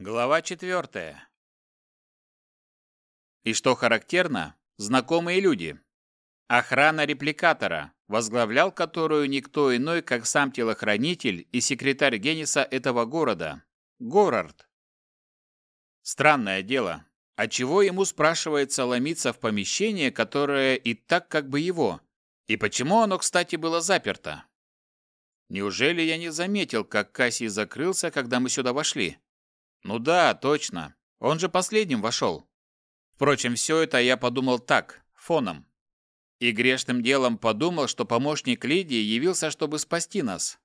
Глава четвертая. И что характерно, знакомые люди. Охрана репликатора, возглавлял которую никто иной, как сам телохранитель и секретарь Гениса этого города, Горард. Странное дело, отчего ему спрашивается ломиться в помещение, которое и так как бы его, и почему оно, кстати, было заперто? Неужели я не заметил, как Кассий закрылся, когда мы сюда вошли? Ну да, точно. Он же последним вошел. Впрочем, все это я подумал так, фоном. И грешным делом подумал, что помощник Лидии явился, чтобы спасти нас.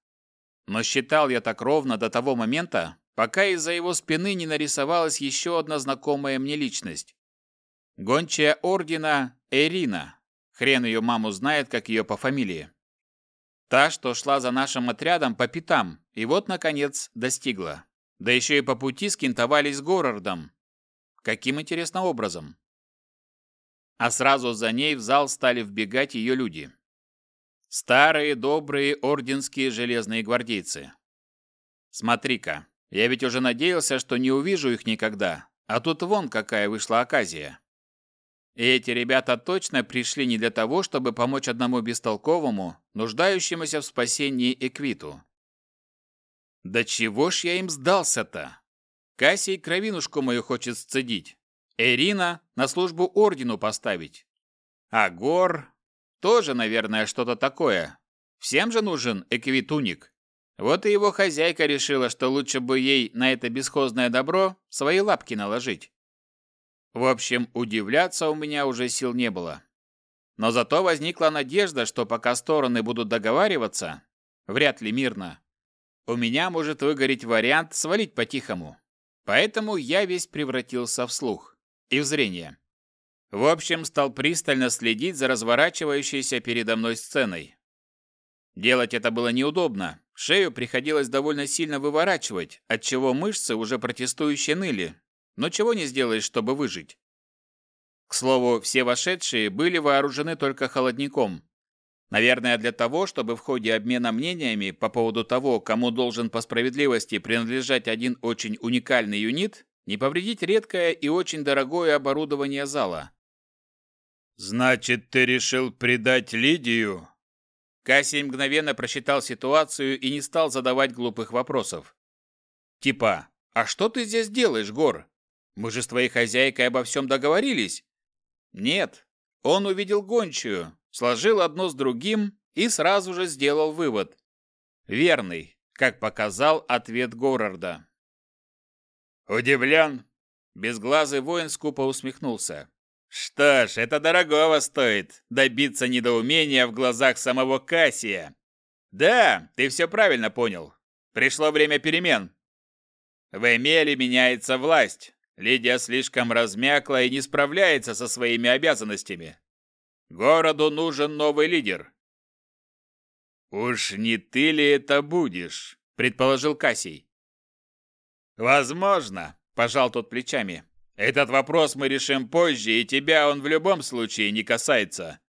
Но считал я так ровно до того момента, пока из-за его спины не нарисовалась еще одна знакомая мне личность. Гончая ордена Эрина. Хрен ее маму знает, как ее по фамилии. Та, что шла за нашим отрядом по пятам, и вот, наконец, достигла. Да еще и по пути скинтовались с Горардом. Каким интересным образом? А сразу за ней в зал стали вбегать ее люди. Старые добрые орденские железные гвардейцы. Смотри-ка, я ведь уже надеялся, что не увижу их никогда, а тут вон какая вышла оказия. И эти ребята точно пришли не для того, чтобы помочь одному бестолковому, нуждающемуся в спасении Эквиту. Да чего ж я им сдался-то? Кассий кровинушку мою хочет сцедить. Эрина на службу ордену поставить. А Гор тоже, наверное, что-то такое. Всем же нужен эквитуник. Вот и его хозяйка решила, что лучше бы ей на это бесхозное добро свои лапки наложить. В общем, удивляться у меня уже сил не было. Но зато возникла надежда, что пока стороны будут договариваться, вряд ли мирно, у меня может выгореть вариант свалить по-тихому. Поэтому я весь превратился в слух и в зрение. В общем, стал пристально следить за разворачивающейся передо мной сценой. Делать это было неудобно. Шею приходилось довольно сильно выворачивать, отчего мышцы уже протестующе ныли. Но чего не сделаешь, чтобы выжить. К слову, все вошедшие были вооружены только холодником, Наверное, для того, чтобы в ходе обмена мнениями по поводу того, кому должен по справедливости принадлежать один очень уникальный юнит, не повредить редкое и очень дорогое оборудование зала. «Значит, ты решил предать Лидию?» Кассий мгновенно просчитал ситуацию и не стал задавать глупых вопросов. Типа, «А что ты здесь делаешь, Гор? Мы же с твоей хозяйкой обо всем договорились?» «Нет». Он увидел гончую, сложил одно с другим и сразу же сделал вывод. Верный, как показал ответ Горарда. «Удивлен?» Безглазый воин скупо усмехнулся. «Что ж, это дорогого стоит, добиться недоумения в глазах самого Кассия. Да, ты все правильно понял. Пришло время перемен. В Эмеле меняется власть. Лидия слишком размякла и не справляется со своими обязанностями. Городу нужен новый лидер. Уж не ты ли это будешь? предположил Кассий. Возможно, пожал тот плечами. Этот вопрос мы решим позже, и тебя он в любом случае не касается.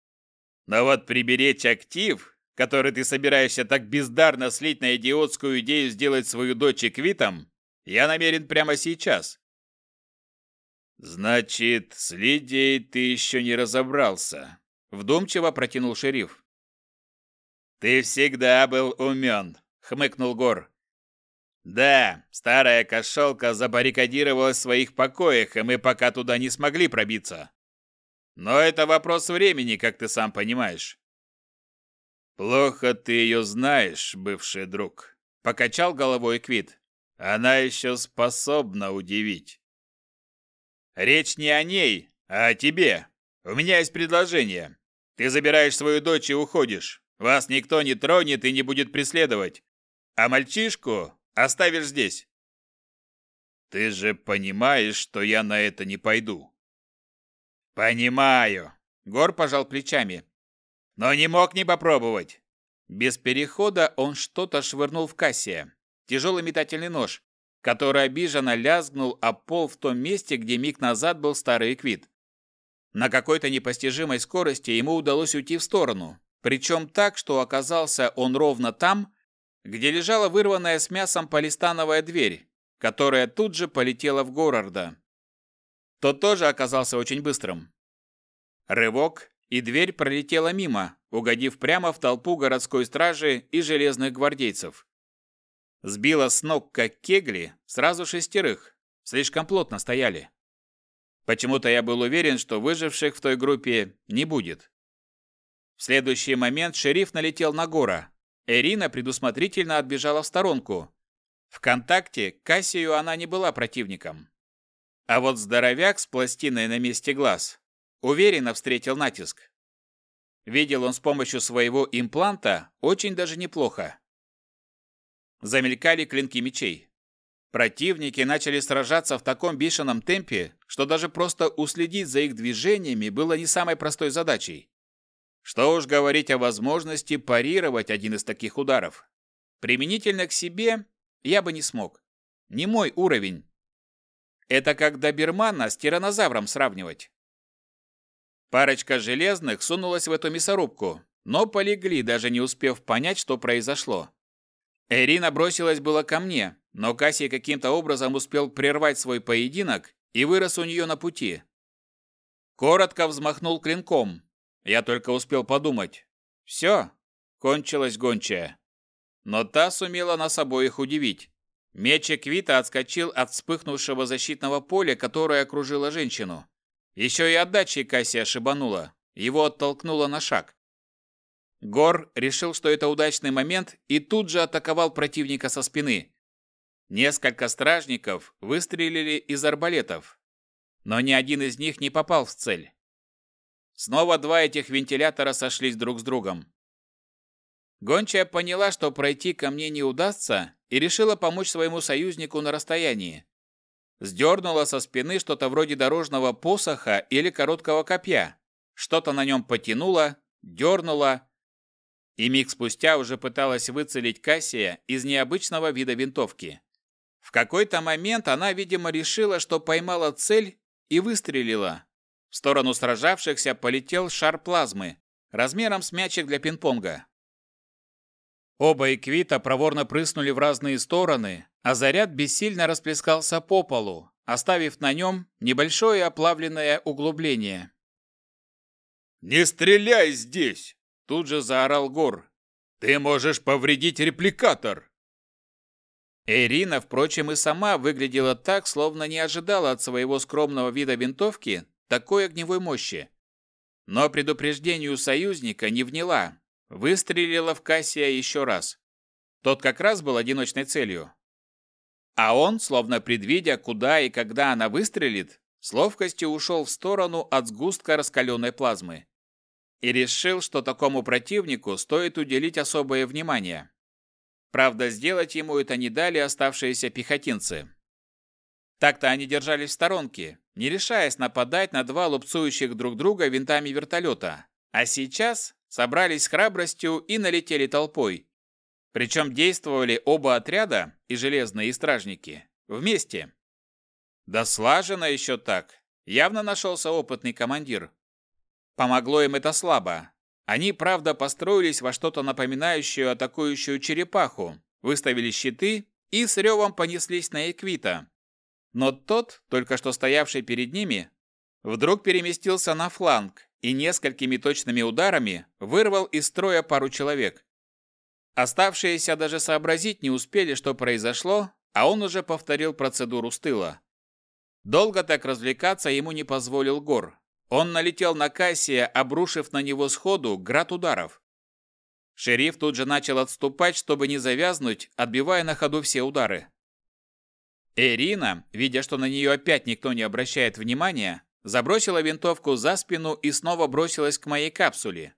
Но вот приберечь актив, который ты собираешься так бездарно слить на идиотскую идею сделать свою дочь эквитом, я намерен прямо сейчас. Значит, с Лидией ты еще не разобрался, Вдумчиво протянул шериф. «Ты всегда был умен», — хмыкнул Гор. «Да, старая кошелка забаррикадировалась в своих покоях, и мы пока туда не смогли пробиться. Но это вопрос времени, как ты сам понимаешь». «Плохо ты ее знаешь, бывший друг», — покачал головой Квит. «Она еще способна удивить». «Речь не о ней, а о тебе. У меня есть предложение. Ты забираешь свою дочь и уходишь. Вас никто не тронет и не будет преследовать. А мальчишку оставишь здесь. Ты же понимаешь, что я на это не пойду. Понимаю. Гор пожал плечами. Но не мог не попробовать. Без перехода он что-то швырнул в кассе. Тяжелый метательный нож, который обиженно лязгнул о пол в том месте, где миг назад был старый эквит. На какой-то непостижимой скорости ему удалось уйти в сторону, причем так, что оказался он ровно там, где лежала вырванная с мясом полистановая дверь, которая тут же полетела в Горарда. Тот тоже оказался очень быстрым. Рывок, и дверь пролетела мимо, угодив прямо в толпу городской стражи и железных гвардейцев. Сбила с ног, как кегли, сразу шестерых. Слишком плотно стояли. Почему-то я был уверен, что выживших в той группе не будет. В следующий момент шериф налетел на Гора. Эрина предусмотрительно отбежала в сторонку. В контакте Кассию она не была противником. А вот здоровяк с пластиной на месте глаз уверенно встретил натиск. Видел он с помощью своего импланта очень даже неплохо. Замелькали клинки мечей. Противники начали сражаться в таком бешеном темпе, что даже просто уследить за их движениями было не самой простой задачей. Что уж говорить о возможности парировать один из таких ударов. Применительно к себе я бы не смог. Не мой уровень. Это как добермана с тиранозавром сравнивать. Парочка железных сунулась в эту мясорубку, но полегли, даже не успев понять, что произошло. Эрина бросилась было ко мне, но Кассий каким-то образом успел прервать свой поединок и вырос у нее на пути. Коротко взмахнул клинком. Я только успел подумать. Все, кончилась гончая. Но та сумела нас обоих удивить. Меч Эквита отскочил от вспыхнувшего защитного поля, которое окружило женщину. Еще и отдачей Кассия ошибанула. Его оттолкнуло на шаг. Гор решил, что это удачный момент, и тут же атаковал противника со спины. Несколько стражников выстрелили из арбалетов, но ни один из них не попал в цель. Снова два этих вентилятора сошлись друг с другом. Гончая поняла, что пройти ко мне не удастся, и решила помочь своему союзнику на расстоянии. Сдернула со спины что-то вроде дорожного посоха или короткого копья. Что-то на нем потянула, дернула, и миг спустя уже пыталась выцелить Кассия из необычного вида винтовки. В какой-то момент она, видимо, решила, что поймала цель и выстрелила. В сторону сражавшихся полетел шар плазмы, размером с мячик для пинг-понга. Оба эквита проворно прыснули в разные стороны, а заряд бессильно расплескался по полу, оставив на нем небольшое оплавленное углубление. «Не стреляй здесь!» Тут же заорал Гор. «Ты можешь повредить репликатор!» Ирина, впрочем, и сама выглядела так, словно не ожидала от своего скромного вида винтовки такой огневой мощи. Но предупреждению союзника не вняла, выстрелила в Кассия еще раз. Тот как раз был одиночной целью. А он, словно предвидя, куда и когда она выстрелит, с ловкостью ушел в сторону от сгустка раскаленной плазмы и решил, что такому противнику стоит уделить особое внимание. Правда, сделать ему это не дали оставшиеся пехотинцы. Так-то они держались в сторонке, не решаясь нападать на два лупцующих друг друга винтами вертолета, а сейчас собрались с храбростью и налетели толпой. Причем действовали оба отряда, и железные, и стражники, вместе. Да слаженно еще так. Явно нашелся опытный командир, Помогло им это слабо. Они, правда, построились во что-то напоминающее атакующую черепаху, выставили щиты и с ревом понеслись на Эквита. Но тот, только что стоявший перед ними, вдруг переместился на фланг и несколькими точными ударами вырвал из строя пару человек. Оставшиеся даже сообразить не успели, что произошло, а он уже повторил процедуру с тыла. Долго так развлекаться ему не позволил Гор, он налетел на Кассия, обрушив на него сходу град ударов. Шериф тут же начал отступать, чтобы не завязнуть, отбивая на ходу все удары. Ирина, видя, что на нее опять никто не обращает внимания, забросила винтовку за спину и снова бросилась к моей капсуле.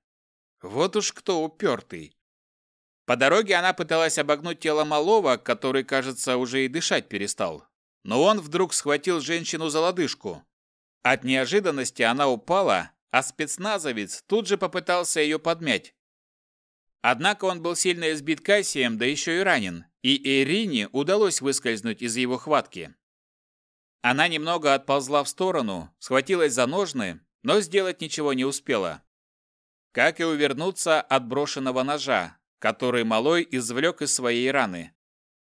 Вот уж кто упертый. По дороге она пыталась обогнуть тело малого, который, кажется, уже и дышать перестал. Но он вдруг схватил женщину за лодыжку, от неожиданности она упала, а спецназовец тут же попытался ее подмять. Однако он был сильно избит Кассием, да еще и ранен, и Ирине удалось выскользнуть из его хватки. Она немного отползла в сторону, схватилась за ножны, но сделать ничего не успела. Как и увернуться от брошенного ножа, который малой извлек из своей раны.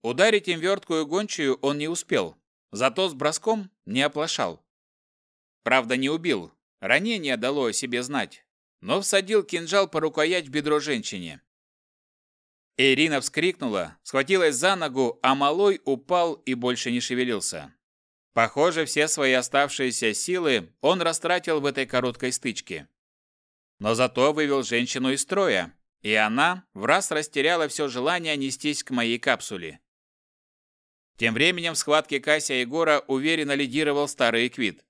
Ударить им верткую гончую он не успел, зато с броском не оплошал. Правда, не убил, ранение дало о себе знать, но всадил кинжал по рукоять в бедро женщине. Ирина вскрикнула, схватилась за ногу, а малой упал и больше не шевелился. Похоже, все свои оставшиеся силы он растратил в этой короткой стычке. Но зато вывел женщину из строя, и она в раз растеряла все желание нестись к моей капсуле. Тем временем в схватке Кася и Гора уверенно лидировал старый Эквит.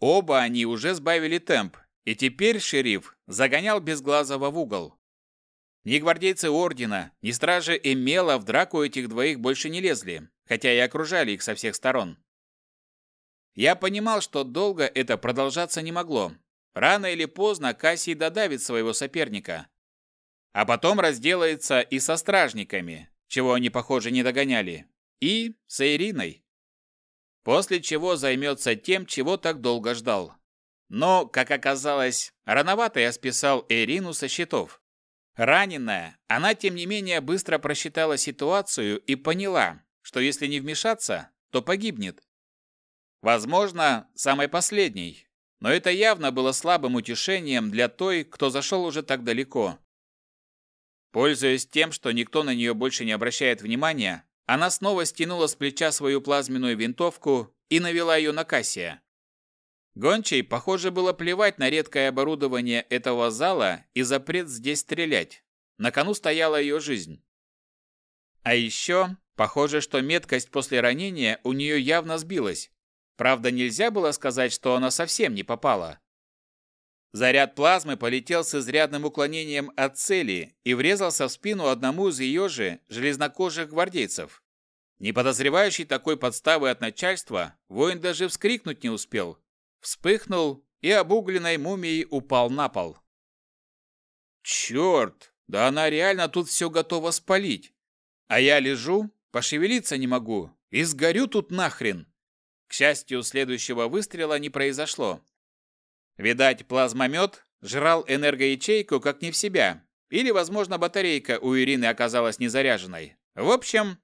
Оба они уже сбавили темп, и теперь шериф загонял Безглазого в угол. Ни гвардейцы Ордена, ни стражи Эмела в драку этих двоих больше не лезли, хотя и окружали их со всех сторон. Я понимал, что долго это продолжаться не могло. Рано или поздно Кассий додавит своего соперника. А потом разделается и со стражниками, чего они, похоже, не догоняли, и с Ириной. После чего займется тем, чего так долго ждал. Но, как оказалось, рановато я списал Ирину со счетов. Раненая, она, тем не менее, быстро просчитала ситуацию и поняла, что если не вмешаться, то погибнет. Возможно, самой последней, но это явно было слабым утешением для той, кто зашел уже так далеко. Пользуясь тем, что никто на нее больше не обращает внимания, она снова стянула с плеча свою плазменную винтовку и навела ее на Кассия. Гончей, похоже, было плевать на редкое оборудование этого зала и запрет здесь стрелять. На кону стояла ее жизнь. А еще, похоже, что меткость после ранения у нее явно сбилась. Правда, нельзя было сказать, что она совсем не попала. Заряд плазмы полетел с изрядным уклонением от цели и врезался в спину одному из ее же железнокожих гвардейцев. Не подозревающий такой подставы от начальства, воин даже вскрикнуть не успел. Вспыхнул и обугленной мумией упал на пол. Черт, да она реально тут все готова спалить. А я лежу, пошевелиться не могу и сгорю тут нахрен. К счастью, следующего выстрела не произошло. Видать, плазмомет жрал энергоячейку как не в себя, или, возможно, батарейка у Ирины оказалась незаряженной. В общем,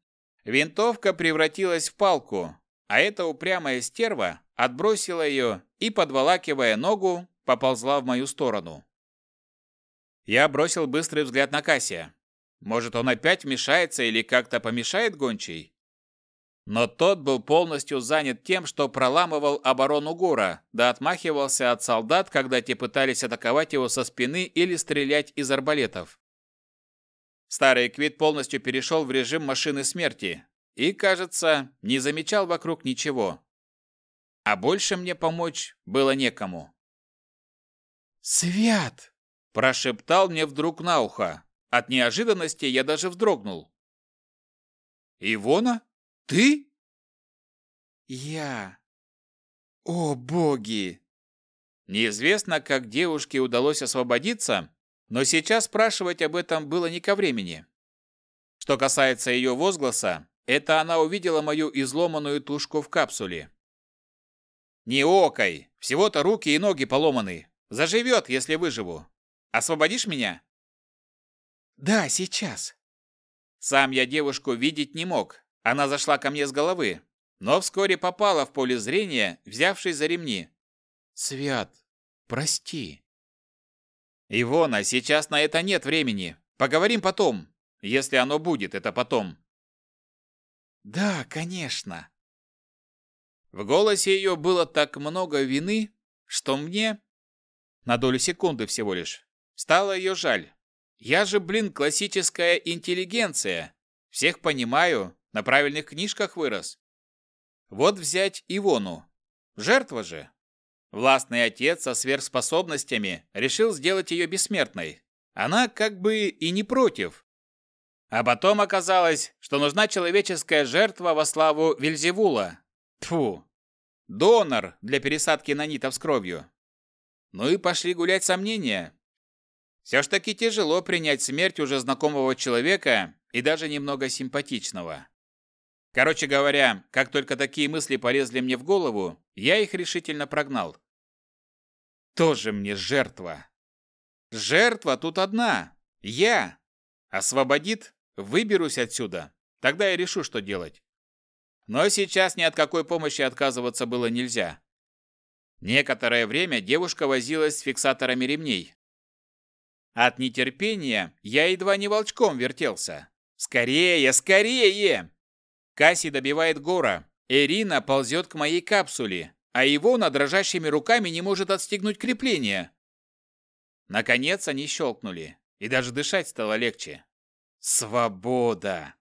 винтовка превратилась в палку, а эта упрямая стерва отбросила ее и, подволакивая ногу, поползла в мою сторону. Я бросил быстрый взгляд на Кассия. Может, он опять вмешается или как-то помешает гончей? Но тот был полностью занят тем, что проламывал оборону Гора, да отмахивался от солдат, когда те пытались атаковать его со спины или стрелять из арбалетов. Старый Квит полностью перешел в режим машины смерти и, кажется, не замечал вокруг ничего. А больше мне помочь было некому. «Свят!» – прошептал мне вдруг на ухо. От неожиданности я даже вздрогнул. «Ивона?» Ты? Я. О, боги! Неизвестно, как девушке удалось освободиться, но сейчас спрашивать об этом было не ко времени. Что касается ее возгласа, это она увидела мою изломанную тушку в капсуле. «Не окой! Всего-то руки и ноги поломаны. Заживет, если выживу. Освободишь меня?» «Да, сейчас». Сам я девушку видеть не мог, она зашла ко мне с головы, но вскоре попала в поле зрения, взявшись за ремни. «Свят, прости». «Ивона, сейчас на это нет времени. Поговорим потом, если оно будет, это потом». «Да, конечно». В голосе ее было так много вины, что мне, на долю секунды всего лишь, стало ее жаль. Я же, блин, классическая интеллигенция. Всех понимаю, на правильных книжках вырос. Вот взять Ивону. Жертва же. Властный отец со сверхспособностями решил сделать ее бессмертной. Она как бы и не против. А потом оказалось, что нужна человеческая жертва во славу Вельзевула. Тфу. Донор для пересадки нанитов с кровью. Ну и пошли гулять сомнения. Все ж таки тяжело принять смерть уже знакомого человека и даже немного симпатичного. Короче говоря, как только такие мысли полезли мне в голову, я их решительно прогнал. Тоже мне жертва. Жертва тут одна. Я. Освободит, выберусь отсюда. Тогда я решу, что делать. Но сейчас ни от какой помощи отказываться было нельзя. Некоторое время девушка возилась с фиксаторами ремней. От нетерпения я едва не волчком вертелся. «Скорее, скорее!» Касси добивает Гора. Ирина ползет к моей капсуле, а его на дрожащими руками не может отстегнуть крепление. Наконец они щелкнули, и даже дышать стало легче. Свобода!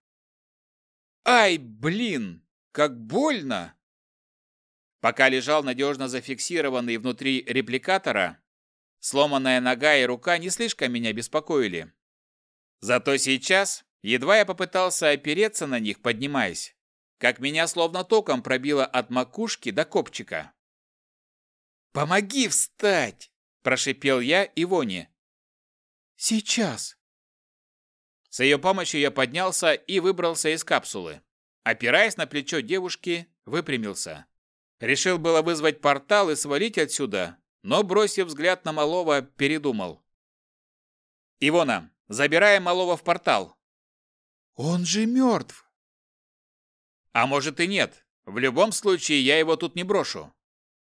Ай, блин, как больно! Пока лежал надежно зафиксированный внутри репликатора, сломанная нога и рука не слишком меня беспокоили. Зато сейчас, едва я попытался опереться на них, поднимаясь, как меня словно током пробило от макушки до копчика. «Помоги встать!» – прошипел я Ивоне. «Сейчас!» С ее помощью я поднялся и выбрался из капсулы. Опираясь на плечо девушки, выпрямился. Решил было вызвать портал и свалить отсюда, но, бросив взгляд на Малова, передумал. «Ивона, забираем Малова в портал». «Он же мертв!» «А может и нет. В любом случае, я его тут не брошу.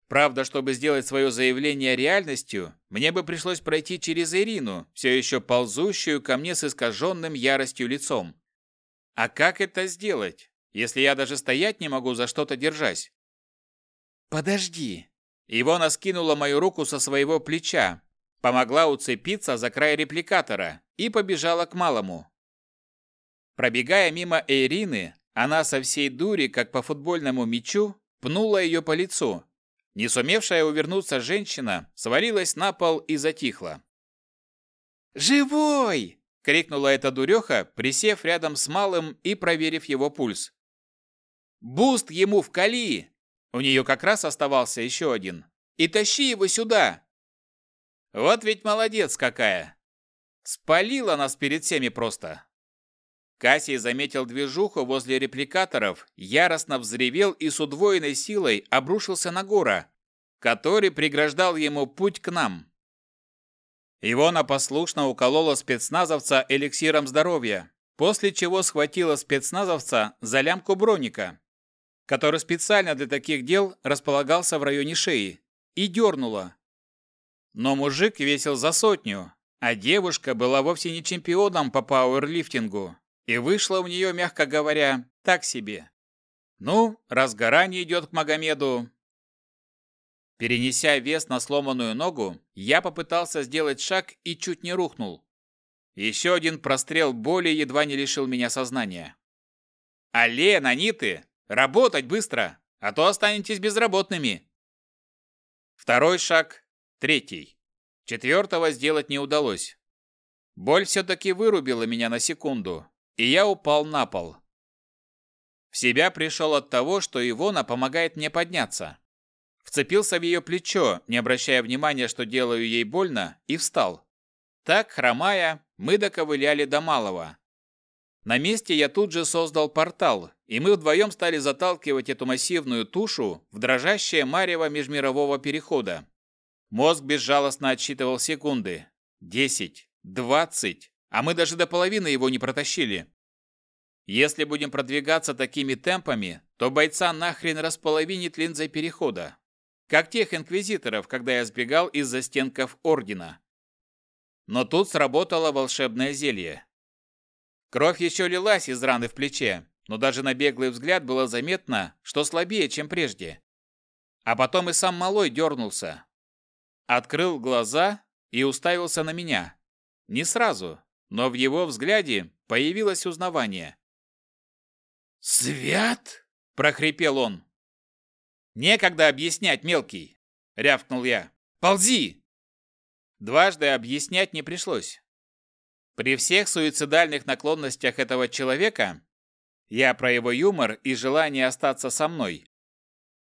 Правда, чтобы сделать свое заявление реальностью, мне бы пришлось пройти через Ирину, все еще ползущую ко мне с искаженным яростью лицом. А как это сделать, если я даже стоять не могу за что-то держась? «Подожди!» Ивона скинула мою руку со своего плеча, помогла уцепиться за край репликатора и побежала к малому. Пробегая мимо Ирины, она со всей дури, как по футбольному мячу, пнула ее по лицу, не сумевшая увернуться женщина свалилась на пол и затихла. «Живой!» – крикнула эта дуреха, присев рядом с малым и проверив его пульс. «Буст ему в кали!» У нее как раз оставался еще один. «И тащи его сюда!» Вот ведь молодец какая! Спалила нас перед всеми просто. Кассий заметил движуху возле репликаторов, яростно взревел и с удвоенной силой обрушился на Гора, который преграждал ему путь к нам. Ивона послушно уколола спецназовца эликсиром здоровья, после чего схватила спецназовца за лямку броника, который специально для таких дел располагался в районе шеи, и дернула. Но мужик весил за сотню, а девушка была вовсе не чемпионом по пауэрлифтингу, и вышло у нее, мягко говоря, так себе. Ну, раз гора не идет к Магомеду. Перенеся вес на сломанную ногу, я попытался сделать шаг и чуть не рухнул. Еще один прострел боли едва не лишил меня сознания. «Алле, наниты! Работать быстро, а то останетесь безработными!» Второй шаг, третий. Четвертого сделать не удалось. Боль все-таки вырубила меня на секунду, и я упал на пол. В себя пришел от того, что Ивона помогает мне подняться. Вцепился в ее плечо, не обращая внимания, что делаю ей больно, и встал. Так, хромая, мы доковыляли до малого. На месте я тут же создал портал, и мы вдвоем стали заталкивать эту массивную тушу в дрожащее марево межмирового перехода. Мозг безжалостно отсчитывал секунды. Десять, двадцать, а мы даже до половины его не протащили. Если будем продвигаться такими темпами, то бойца нахрен располовинит линзой перехода. Как тех инквизиторов, когда я сбегал из застенков Ордена. Но тут сработало волшебное зелье. Кровь еще лилась из раны в плече, но даже на беглый взгляд было заметно, что слабее, чем прежде. А потом и сам малой дернулся. Открыл глаза и уставился на меня. Не сразу, но в его взгляде появилось узнавание. «Свят?» – прохрипел он. «Некогда объяснять, мелкий!» – рявкнул я. «Ползи!» Дважды объяснять не пришлось. При всех суицидальных наклонностях этого человека я про его юмор и желание остаться со мной.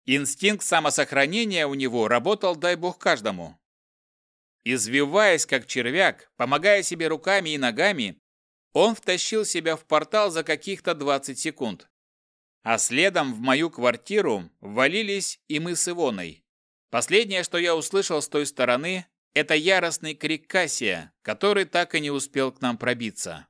Инстинкт самосохранения у него работал, дай бог, каждому. Извиваясь, как червяк, помогая себе руками и ногами, он втащил себя в портал за каких-то 20 секунд. А следом в мою квартиру ввалились и мы с Ивоной. Последнее, что я услышал с той стороны, это яростный крик Кассия, который так и не успел к нам пробиться.